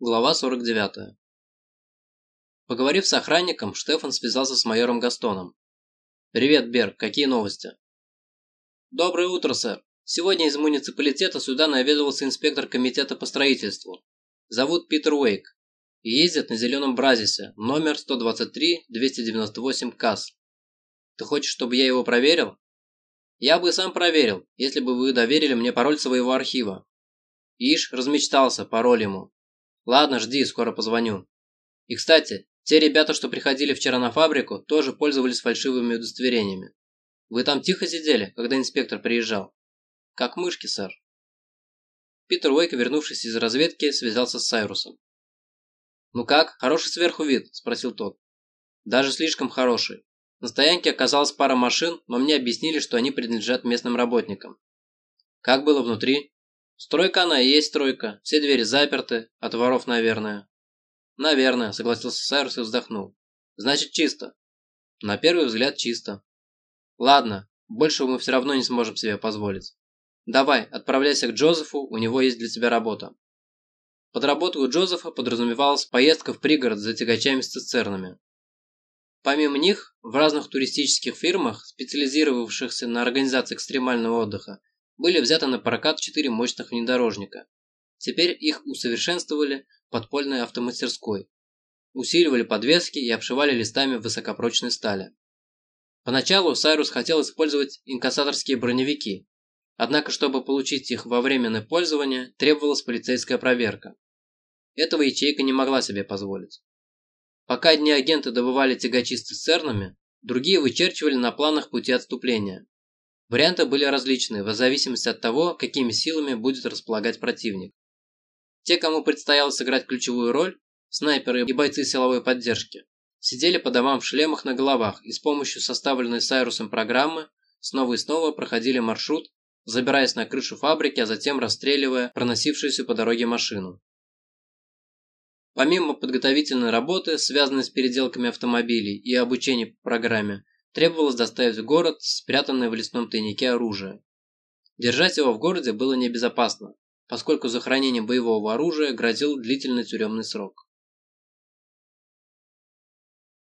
Глава 49. Поговорив с охранником, Штефан связался с майором Гастоном. «Привет, Берг, какие новости?» «Доброе утро, сэр. Сегодня из муниципалитета сюда наведывался инспектор комитета по строительству. Зовут Питер Уэйк. И ездит на зеленом Бразисе, номер 123-298 КАС. Ты хочешь, чтобы я его проверил?» «Я бы сам проверил, если бы вы доверили мне пароль своего архива». Ишь, размечтался, пароль ему. Ладно, жди, скоро позвоню. И, кстати, те ребята, что приходили вчера на фабрику, тоже пользовались фальшивыми удостоверениями. Вы там тихо сидели, когда инспектор приезжал? Как мышки, сэр. Питер Уэйк, вернувшись из разведки, связался с Сайрусом. «Ну как, хороший сверху вид?» – спросил тот. «Даже слишком хороший. На стоянке оказалась пара машин, но мне объяснили, что они принадлежат местным работникам. Как было внутри?» Стройка она и есть стройка. Все двери заперты. От воров, наверное. Наверное, согласился Сайрус и вздохнул. Значит, чисто. На первый взгляд, чисто. Ладно, больше мы все равно не сможем себе позволить. Давай, отправляйся к Джозефу, у него есть для тебя работа. Под работу у Джозефа подразумевалась поездка в пригород за тягачами с цистернами. Помимо них, в разных туристических фирмах, специализировавшихся на организации экстремального отдыха, были взяты на прокат четыре мощных внедорожника. Теперь их усовершенствовали подпольной автомастерской, усиливали подвески и обшивали листами высокопрочной стали. Поначалу Сайрус хотел использовать инкассаторские броневики, однако чтобы получить их во временное пользование, требовалась полицейская проверка. Этого ячейка не могла себе позволить. Пока одни агенты добывали тягачи с цистернами, другие вычерчивали на планах пути отступления. Варианты были различные, в зависимости от того, какими силами будет располагать противник. Те, кому предстояло сыграть ключевую роль, снайперы и бойцы силовой поддержки, сидели по домам в шлемах на головах и с помощью составленной Сайрусом программы снова и снова проходили маршрут, забираясь на крышу фабрики, а затем расстреливая проносившуюся по дороге машину. Помимо подготовительной работы, связанной с переделками автомобилей и обучения по программе, Требовалось доставить в город спрятанное в лесном тайнике оружие. Держать его в городе было небезопасно, поскольку за хранение боевого оружия грозил длительный тюремный срок.